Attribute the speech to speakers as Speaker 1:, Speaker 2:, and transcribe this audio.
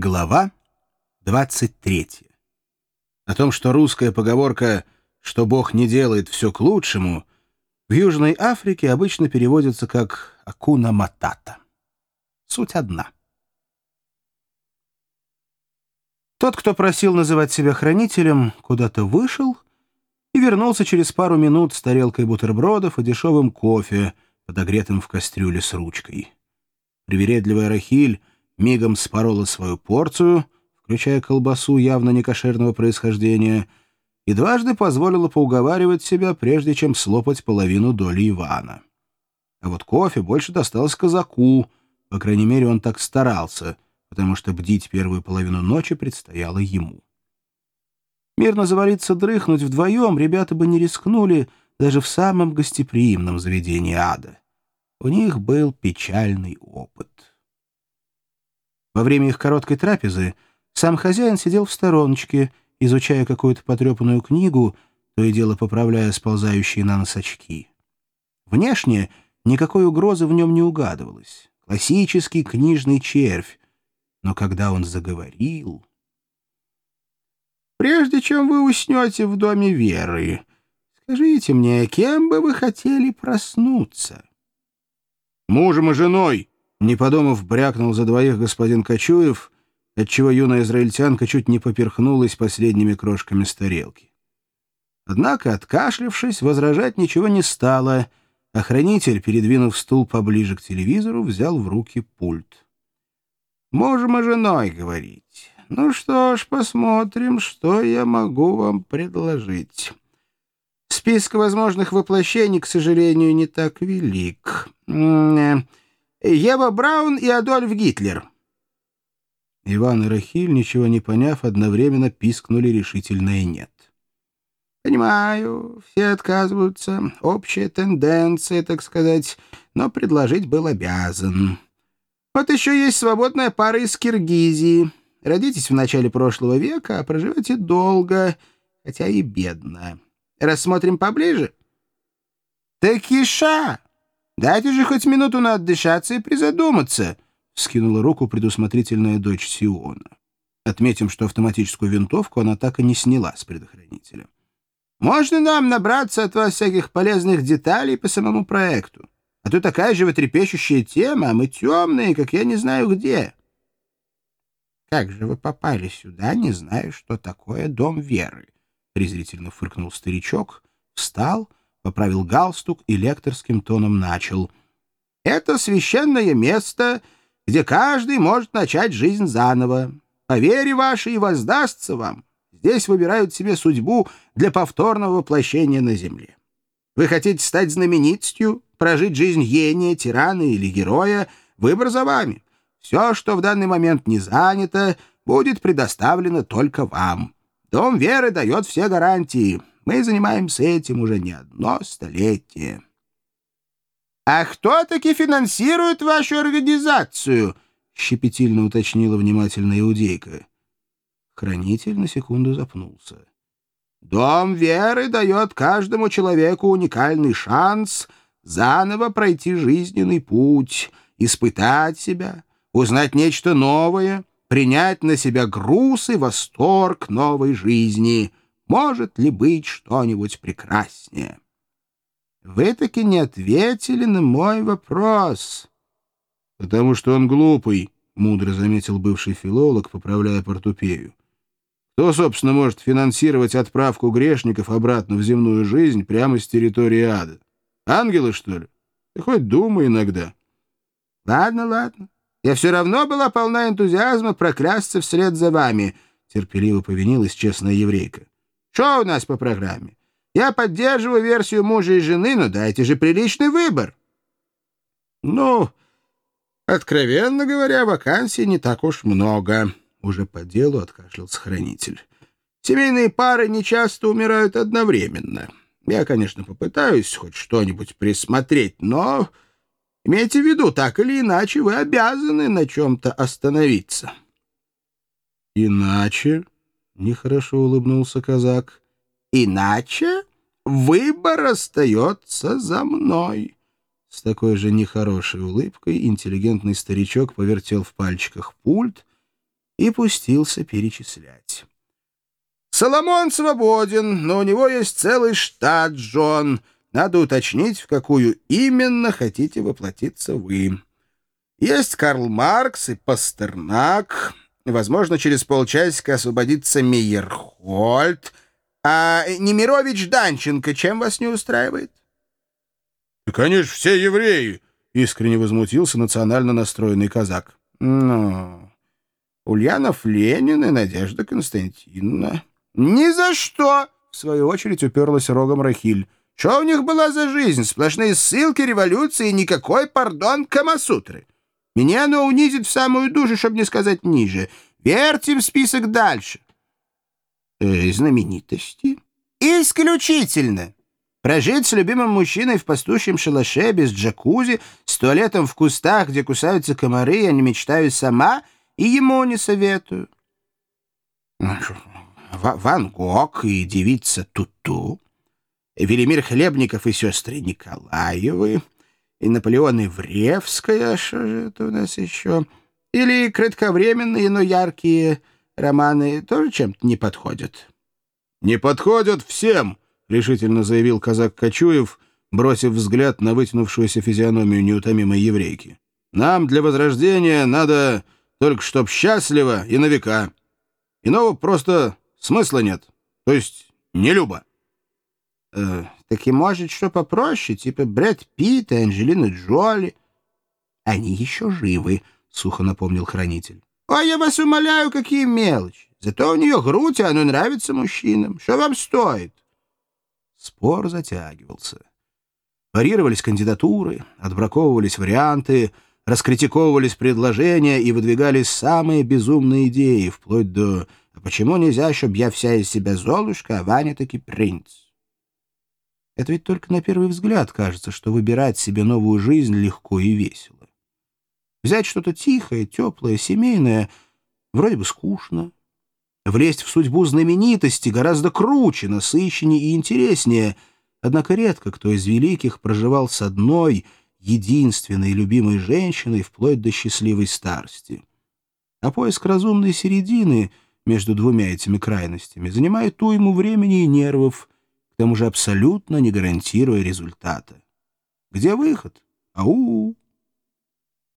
Speaker 1: Глава 23. О том, что русская поговорка «что Бог не делает, все к лучшему» в Южной Африке обычно переводится как «акуна матата». Суть одна. Тот, кто просил называть себя хранителем, куда-то вышел и вернулся через пару минут с тарелкой бутербродов и дешевым кофе, подогретым в кастрюле с ручкой. Привередливая Рахиль мигом спорола свою порцию, включая колбасу явно некошерного происхождения, и дважды позволила поуговаривать себя, прежде чем слопать половину доли Ивана. А вот кофе больше досталось казаку, по крайней мере, он так старался, потому что бдить первую половину ночи предстояло ему. Мирно завалиться дрыхнуть вдвоем ребята бы не рискнули даже в самом гостеприимном заведении ада. У них был печальный опыт. Во время их короткой трапезы сам хозяин сидел в стороночке, изучая какую-то потрепанную книгу, то и дело поправляя сползающие на нос очки. Внешне никакой угрозы в нем не угадывалось. Классический книжный червь. Но когда он заговорил... «Прежде чем вы уснете в доме Веры, скажите мне, кем бы вы хотели проснуться?»
Speaker 2: «Мужем и женой»,
Speaker 1: не подумав, брякнул за двоих господин Кочуев, отчего юная израильтянка чуть не поперхнулась последними крошками с тарелки. Однако, откашлявшись, возражать ничего не стало, а хранитель, передвинув стул поближе к телевизору, взял в руки пульт.
Speaker 2: «Мужем и женой, говорить. Ну что ж, посмотрим, что я могу вам предложить». Список возможных воплощений, к сожалению, не так велик. Ева Браун и Адольф Гитлер».
Speaker 1: Иван и Рахиль, ничего не поняв, одновременно пискнули решительное «нет».
Speaker 2: «Понимаю, все отказываются. Общая тенденция, так сказать, но предложить был обязан. Вот еще есть свободная пара из Киргизии. Родитесь в начале прошлого века, а проживете долго, хотя и бедно. Рассмотрим поближе?» «Такиша!» Дайте же хоть минуту на отдышаться и призадуматься», — скинула руку предусмотрительная дочь Сиона. Отметим, что автоматическую винтовку она так и не сняла с предохранителя. «Можно нам набраться от вас всяких полезных деталей по самому проекту? А то такая животрепещущая тема, а мы темные, как я не знаю где». «Как же вы попали сюда, не зная, что такое Дом Веры?» — презрительно фыркнул старичок, встал — поправил галстук и лекторским тоном начал. «Это священное место, где каждый может начать жизнь заново. По вере вашей и воздастся вам. Здесь выбирают себе судьбу для повторного воплощения на земле. Вы хотите стать знаменитостью, прожить жизнь гения, тирана или героя? Выбор за вами. Все, что в данный момент не занято, будет предоставлено только вам. Дом веры дает все гарантии. Мы занимаемся этим уже не одно столетие. — А кто таки финансирует вашу организацию? — щепетильно уточнила внимательная иудейка. Хранитель на секунду запнулся. «Дом веры дает каждому человеку уникальный шанс заново пройти жизненный путь, испытать себя, узнать нечто новое, принять на себя груз и восторг новой жизни. Может ли быть что-нибудь прекраснее? Вы таки не ответили на мой вопрос.
Speaker 1: — Потому что он глупый, — мудро заметил бывший филолог, поправляя портупею. Кто, собственно, может финансировать отправку грешников обратно в земную жизнь прямо с территории ада? Ангелы, что ли? Ты хоть думай иногда.
Speaker 2: — Ладно, ладно. Я все равно была полна энтузиазма проклясться вслед за вами, — терпеливо повинилась честная еврейка. Что у нас по программе? Я поддерживаю версию мужа и жены, но дайте же приличный выбор. Ну, откровенно говоря, вакансий не так уж много. Уже по делу откашлялся хранитель. Семейные пары нечасто умирают одновременно. Я, конечно, попытаюсь хоть что-нибудь присмотреть, но имейте в виду, так или иначе вы обязаны на чем-то остановиться.
Speaker 1: Иначе Нехорошо улыбнулся казак.
Speaker 2: «Иначе выбор остается за мной».
Speaker 1: С такой же нехорошей улыбкой интеллигентный старичок повертел в пальчиках пульт
Speaker 2: и пустился перечислять. «Соломон свободен, но у него есть целый штат, Джон. Надо уточнить, в какую именно хотите воплотиться вы. Есть Карл Маркс и Пастернак. Возможно, через полчасика освободится Мейерхольд. А Немирович Данченко чем вас не устраивает?»
Speaker 1: «Да, конечно, все евреи!» — искренне возмутился национально настроенный казак.
Speaker 2: «Ну, Ульянов Ленин и Надежда Константиновна». «Ни за что!» — в свою очередь уперлась рогом Рахиль. «Что у них была за жизнь? Сплошные ссылки, революции и никакой, пардон, Камасутры. Меня оно унизит в самую душу, чтобы не сказать ниже. Верьте список дальше». Э, «Знаменитости?» «Исключительно!» Прожить с любимым мужчиной в пастущем шалаше без джакузи, с туалетом в кустах, где кусаются комары, я не мечтаю сама, и ему не советую. Ван Гог и девица Туту, Велимир Хлебников и сестры Николаевы, и Наполеон Ивревская, что же это у нас еще, или кратковременные, но яркие романы тоже чем-то не подходят.
Speaker 1: — Не подходят всем! —— решительно заявил казак Кочуев, бросив взгляд на вытянувшуюся физиономию неутомимой еврейки. «Нам для возрождения надо только чтоб счастливо и на века. Иного просто смысла нет, то есть не люба».
Speaker 2: Э, «Так и может что попроще, типа Брэд Питт и Анджелина Джоли». «Они еще живы», — сухо напомнил хранитель. «А я вас умоляю, какие мелочи. Зато у нее грудь, и оно нравится мужчинам. Что вам стоит?» Спор затягивался. Парировались кандидатуры, отбраковывались варианты, раскритиковывались предложения и выдвигались самые безумные идеи, вплоть до «А почему нельзя, чтобы я вся из себя Золушка, а Ваня таки принц?» Это ведь только на первый взгляд кажется, что выбирать себе новую жизнь легко и весело. Взять что-то тихое, теплое, семейное вроде бы скучно, Влезть в судьбу знаменитости гораздо круче, насыщеннее и интереснее. Однако редко кто из великих проживал с одной, единственной любимой женщиной вплоть до счастливой старости. А поиск разумной середины между двумя этими крайностями занимает уйму времени и нервов, к тому же абсолютно не гарантируя результата. Где выход? Ау!